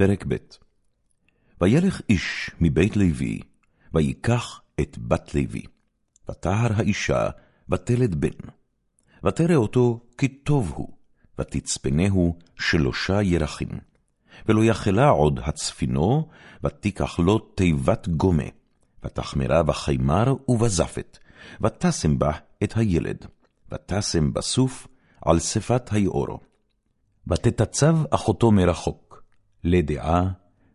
פרק ב' וילך איש מבית לוי, ויקח את בת לוי. ותהר האישה, ותלד בן. ותרא אותו כי טוב הוא, ותצפנהו שלושה ירחים. ולא יכלה עוד הצפינו, ותיקח לו תיבת גומה, ותחמרה בחמר ובזפת, ותשם בה את הילד, ותשם בסוף על שפת היאורו. ותתצב אחותו מרחוק, לדעה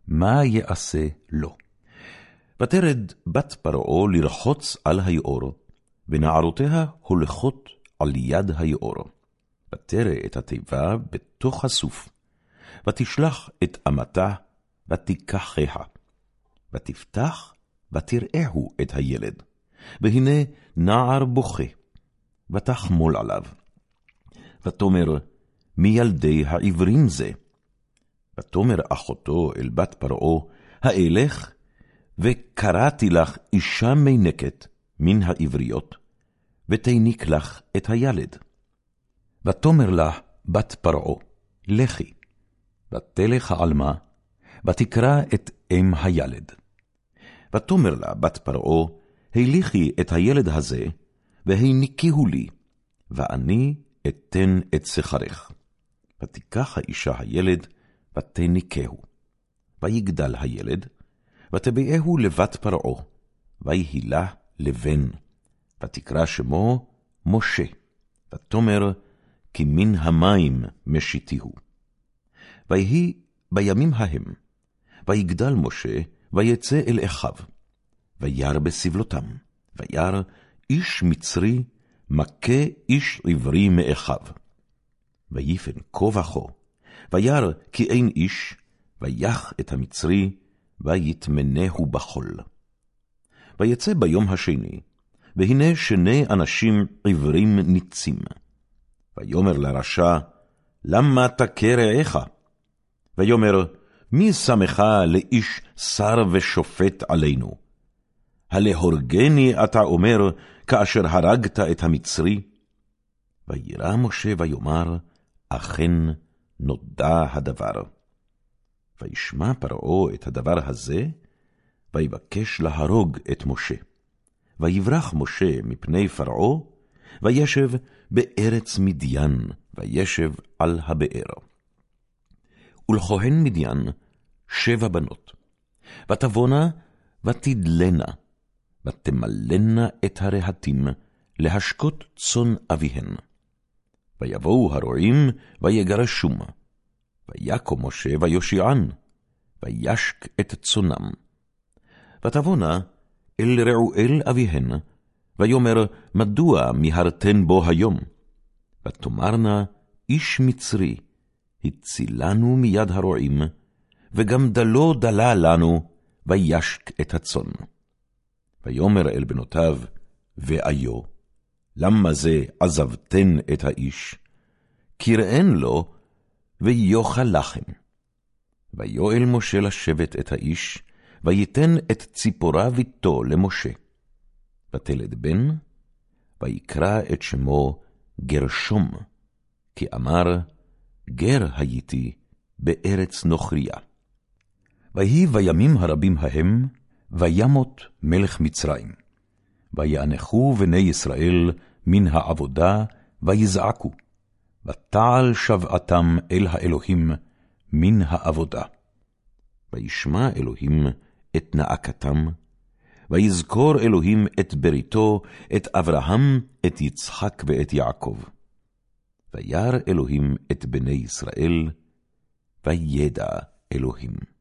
מה יעשה לו. ותרד בת פרעה לרחוץ על היאור, ונערותיה הולכות על יד היאור. ותרא את התיבה בתוך הסוף, ותשלח את אמתה, ותיקחיה. ותפתח, ותראהו את הילד, והנה נער בוכה, ותחמול עליו. ותאמר, מי ילדי העברים זה? ותאמר אחותו אל בת פרעה, האלך, וקראתי לך אישה מינקת מן העבריות, ותיניק לך את הילד. ותאמר לה בת פרעה, לכי, ותלך העלמה, ותקרא את אם הילד. ותאמר לה בת פרעה, הליכי את הילד הזה, והניקיהו לי, ואני אתן את שכרך. ותיקח האישה הילד, ותניקהו. ויגדל הילד, ותביאהו לבת פרעה, ויהי לה לבן, ותקרא שמו משה, ותאמר, כי מן המים משיתיהו. ויהי בימים ההם, ויגדל משה, ויצא אל אחיו, וירא בסבלותם, וירא איש מצרי, מכה איש עברי מאחיו. ויפן כה וכה, וירא כי אין איש, ויח את המצרי, ויטמנהו בחול. ויצא ביום השני, והנה שני אנשים עברים ניצים. ויאמר לרשע, למה תכה רעך? ויאמר, מי שמך לאיש שר ושופט עלינו? הלהורגני אתה אומר, כאשר הרגת את המצרי? וירא משה ויאמר, אכן נודע הדבר. וישמע פרעה את הדבר הזה, ויבקש להרוג את משה. ויברח משה מפני פרעה, וישב בארץ מדיין, וישב על הבאר. ולכהן מדיין שבע בנות. ותבונה, ותדלנה, ותמלנה את הרהטים, להשקות צאן אביהן. ויבואו הרועים, ויגרשום. ויקום משה ויושיען, וישק את צונם. ותבונה אל רעואל אביהן, ויאמר, מדוע מיהרתן בו היום? ותאמרנה, איש מצרי, הצילנו מיד הרועים, וגם דלו דלה לנו, וישק את הצאן. ויאמר אל בנותיו, ואיו, למה זה עזבתן את האיש? קראן לו, ויאכל לחם. ויואל משה לשבת את האיש, ויתן את ציפורה ביתו למשה. ותלד בן, ויקרא את שמו גרשום, כי אמר, גר הייתי בארץ נוכריה. ויהי בימים הרבים ההם, וימות מלך מצרים. ויאנחו בני ישראל מן העבודה, ויזעקו. ותעל שבעתם אל האלוהים מן העבודה. וישמע אלוהים את נאקתם, ויזכור אלוהים את בריתו, את אברהם, את יצחק ואת יעקב. וירא אלוהים את בני ישראל, וידע אלוהים.